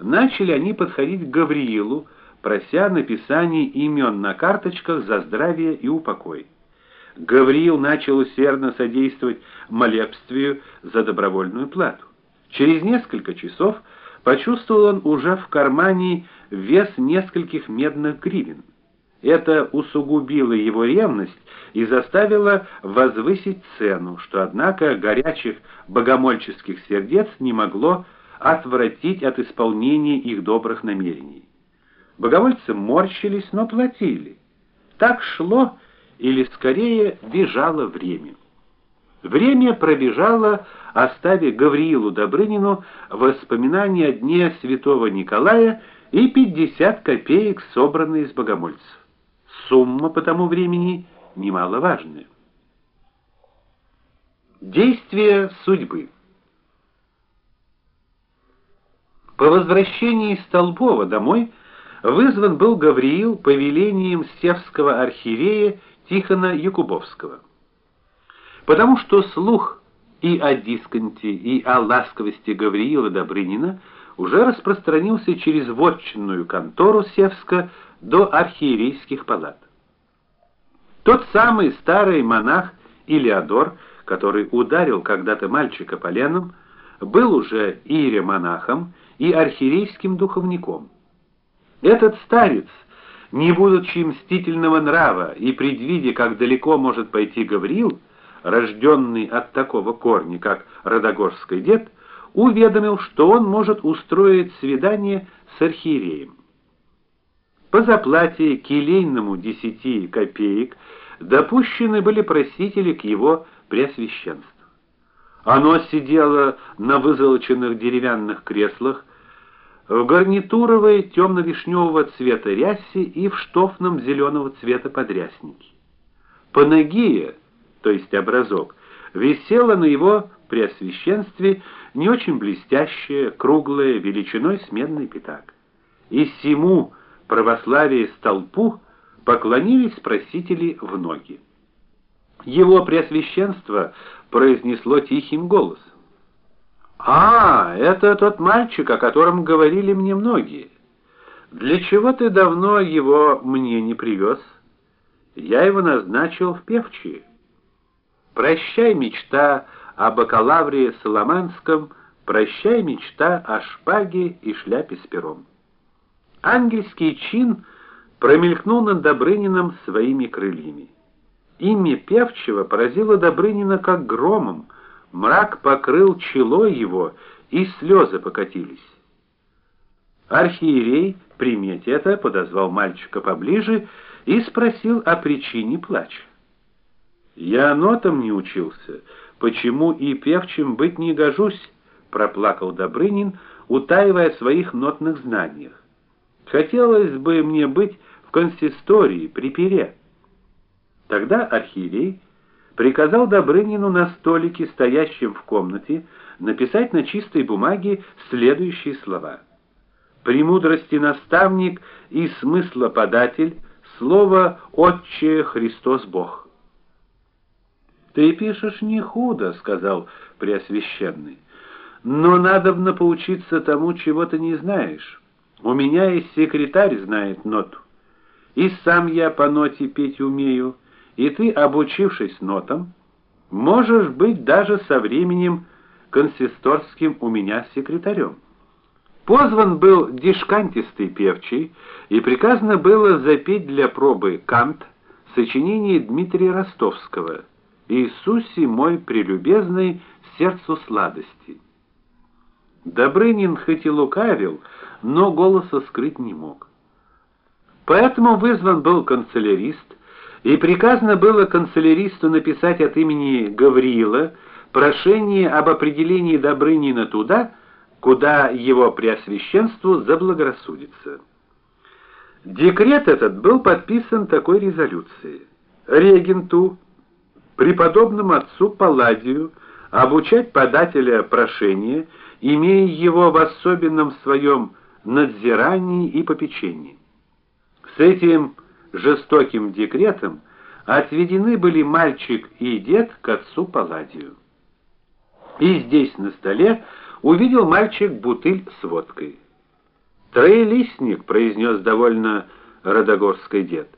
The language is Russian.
начали они подходить к Гавриилу, прося написание имен на карточках за здравие и упокой. Гавриил начал усердно содействовать молебствию за добровольную плату. Через несколько часов почувствовал он уже в кармане вес нескольких медных гривен. Это усугубило его ревность и заставило возвысить цену, что однако горячих богомольческих сердец не могло отвратить от исполнения их добрых намерений. Богомольцы морщились, но платили. Так шло или скорее бежало время. Время пробежало, оставив Гавриилу Добрынину воспоминания о дне святого Николая и 50 копеек, собранные из богомольцев. Сумма по тому времени немаловажная. Действие судьбы. По возвращении из Столбова домой вызван был Гавриил повелением Севского архиерея Тихона Якубовского. Потому что слух и о дисконте, и о ласковости Гавриила Добрынина уже распространился через вотчинную контору Севска до архиерейских палат. Тот самый старый монах Илиадор, который ударил когда-то мальчика поленом, был уже иеромонахом и архиерейским духовником. Этот старец, не будучи мстительного нрава и предвидя, как далеко может пойти Гавриил, рожденный от такого корня, как Родогорский дед, уведомил, что он может устроить свидание с архиереем. По заплате келейному десяти копеек допущены были просители к его преосвященству. Оно сидело на вызолоченных деревянных креслах в гарнитуровой темно-вишневого цвета рясе и в штофном зеленого цвета подряснике. Панагия, то есть образок, висела на его преосвященстве не очень блестящая, круглая, величиной с медный пятак. И всему православие столпу поклонились просители в ноги. Его преосвященство произнесло тихим голосом: а, это тот мальчик, о котором говорили мне многие. Для чего ты давно его мне не привез? Я его назначил в певчие. Прощай, мечта о бакалавре Соломанском, прощай, мечта о шпаге и шляпе с пером. Ангельский чин промелькнул над Добрыниным своими крыльями. Имя певчего поразило Добрынина как громом. Мрак покрыл чело его, и слезы покатились. Архиерей, приметя это, подозвал мальчика поближе и спросил о причине плача. Я нотам не учился, почему и певчим быть не гожусь, проплакал Добрынин, утаивая своих нотных знаниях. Хотелось бы мне быть в консистории при пере. Тогда архиерей приказал Добрынину на столике, стоящем в комнате, написать на чистой бумаге следующие слова: Премудрости наставник и смысла податель, слово Отче Христос Бог. Ты пишешь не худо, сказал Преосвященный. Но надобно поучиться тому, чего ты не знаешь. У меня есть секретарь знает ноту. И сам я по ноте петь умею и ты, обучившись нотам, можешь быть даже со временем консисторским у меня секретарем. Позван был дишкантистый певчий, и приказано было запеть для пробы кант сочинение Дмитрия Ростовского Иисусе мой прелюбезный, сердцу сладости. Добрынин хоть и лукавил, но голоса скрыть не мог. Поэтому вызван был канцелярист и приказано было канцеляристу написать от имени Гавриила прошение об определении Добрынина туда, куда его преосвященству заблагорассудится. Декрет этот был подписан такой резолюцией: регенту преподобному отцу Палладию обучать подателя прошения, имея его в особенном своем надзирании и попечении. С этим жестоким декретом отведены были мальчик и дед к отцу Палладию. И здесь на столе увидел мальчик бутыль с водкой. Троелистник, произнес довольно Родогорский дед.